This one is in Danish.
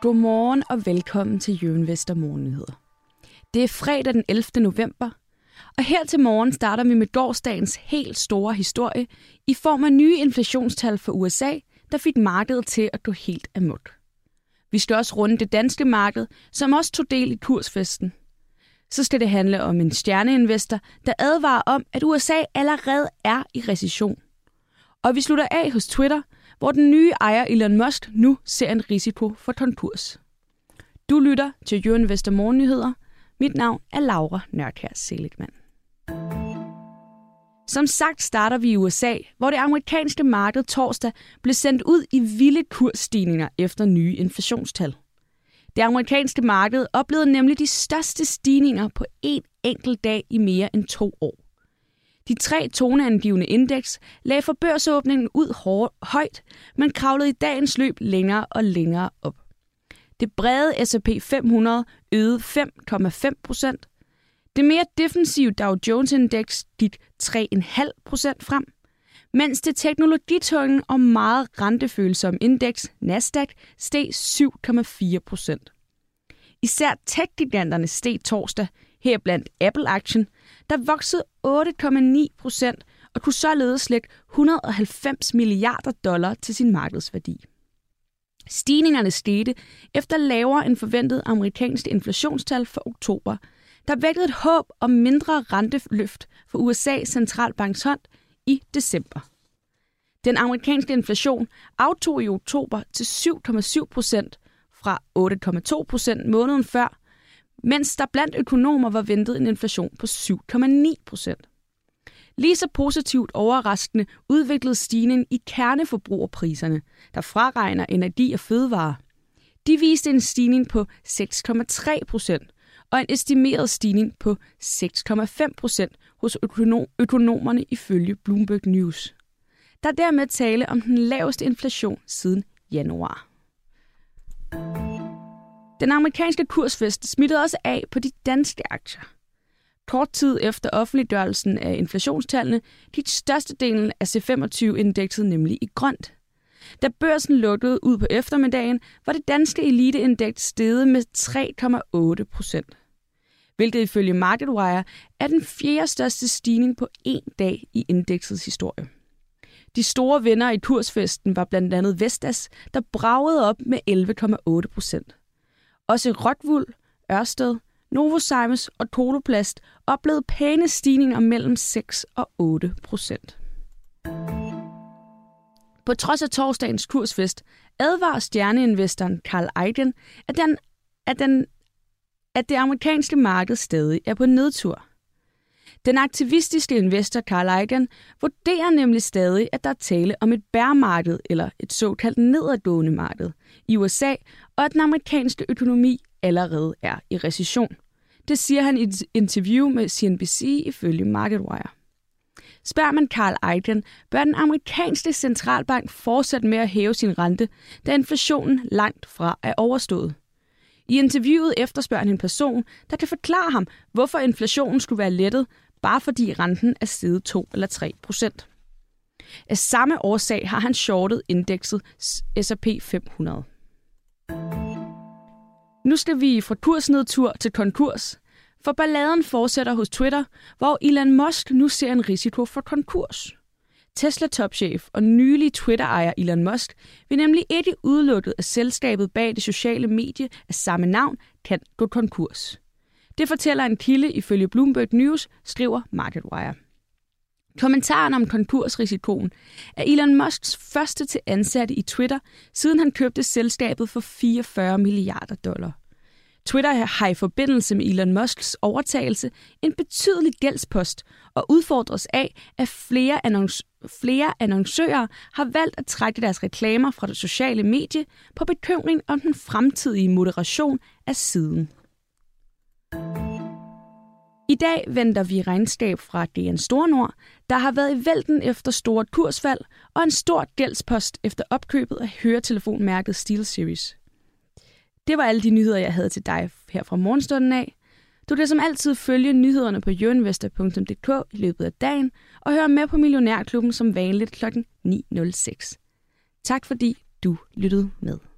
Godmorgen og velkommen til Jørgen Vester Morgennyheder. Det er fredag den 11. november, og her til morgen starter vi med gårdsdagens helt store historie i form af nye inflationstal for USA, der fik markedet til at gå helt amok. Vi skal også runde det danske marked, som også tog del i kursfesten. Så skal det handle om en stjerneinvestor, der advarer om, at USA allerede er i recession. Og vi slutter af hos Twitter, hvor den nye ejer Elon Musk nu ser en risiko for konkurs. Du lytter til Jørgen Vester Morgennyheder. Mit navn er Laura Nørkær Seligman. Som sagt starter vi i USA, hvor det amerikanske marked torsdag blev sendt ud i vilde kursstigninger efter nye inflationstal. Det amerikanske marked oplevede nemlig de største stigninger på én enkelt dag i mere end to år. De tre toneangivende indeks lagde for børsåbningen ud hård, højt, men kravlede i dagens løb længere og længere op. Det brede S&P 500 øgede 5,5 procent. Det mere defensive Dow Jones-indeks gik 3,5 procent frem, mens det teknologitunge og meget rentefølsomme indeks Nasdaq steg 7,4 procent. Især tech-giganterne steg torsdag, blandt Apple-aktien, der voksede 8,9 procent og kunne således lægge 190 milliarder dollar til sin markedsværdi. Stigningerne skete efter lavere end forventet amerikanske inflationstal for oktober, der vækkede et håb om mindre renteløft for USA's centralbanks hånd i december. Den amerikanske inflation aftog i oktober til 7,7 procent fra 8,2 procent måneden før, mens der blandt økonomer var ventet en inflation på 7,9 procent. Lige så positivt overraskende udviklede stigningen i kerneforbrugerpriserne, der fraregner energi og fødevare. De viste en stigning på 6,3 procent og en estimeret stigning på 6,5 procent hos økonom- økonomerne ifølge Bloomberg News. Der er dermed tale om den laveste inflation siden januar. Den amerikanske kursfest smittede også af på de danske aktier. Kort tid efter offentliggørelsen af inflationstallene gik størstedelen af C25-indekset nemlig i grønt. Da børsen lukkede ud på eftermiddagen, var det danske eliteindeks steget med 3,8 procent. Hvilket ifølge MarketWire er den fjerde største stigning på én dag i indeksets historie. De store vinder i kursfesten var blandt andet Vestas, der bragede op med 11,8 procent. Også Rotvuld, Ørsted, Novozymes og Toloplast oplevede pæne stigninger mellem 6 og 8 procent. På trods af torsdagens kursfest advarer stjerneinvestoren Carl Icahn, at, den, at, den, at det amerikanske marked stadig er på nedtur. Den aktivistiske investor Carl Icahn vurderer nemlig stadig, at der er tale om et bærmarked eller et såkaldt nedadgående marked i USA, og at den amerikanske økonomi allerede er i recession. Det siger han i et interview med CNBC ifølge MarketWire. Spørger man Carl Icahn, bør den amerikanske centralbank fortsætte med at hæve sin rente, da inflationen langt fra er overstået. I interviewet efterspørger han en person, der kan forklare ham, hvorfor inflationen skulle være lettet, bare fordi renten er steget 2 eller 3 procent. Af samme årsag har han shortet indekset S&P 500. Nu skal vi fra kursnedtur til konkurs, for balladen fortsætter hos Twitter, hvor Elon Musk nu ser en risiko for konkurs. Tesla-topchef og nylig Twitter-ejer Elon Musk vil nemlig ikke udelukket, at selskabet bag det sociale medie af samme navn kan gå konkurs. Det fortæller en kilde ifølge Bloomberg News, skriver MarketWire. Kommentaren om konkursrisikoen er Elon Musks første til ansatte i Twitter, siden han købte selskabet for 44 milliarder dollar. Twitter har i forbindelse med Elon Musks overtagelse en betydelig gældspost og udfordres af, at flere, annonc- flere annoncører har valgt at trække deres reklamer fra det sociale medie på bekymring om den fremtidige moderation af siden. I dag venter vi regnskab fra DN Stornord, der har været i vælten efter stort kursfald og en stor gældspost efter opkøbet af høretelefonmærket SteelSeries. Det var alle de nyheder, jeg havde til dig her fra morgenstunden af. Du kan som altid følge nyhederne på jørinvestor.dk i løbet af dagen og høre med på Millionærklubben som vanligt kl. 9.06. Tak fordi du lyttede med.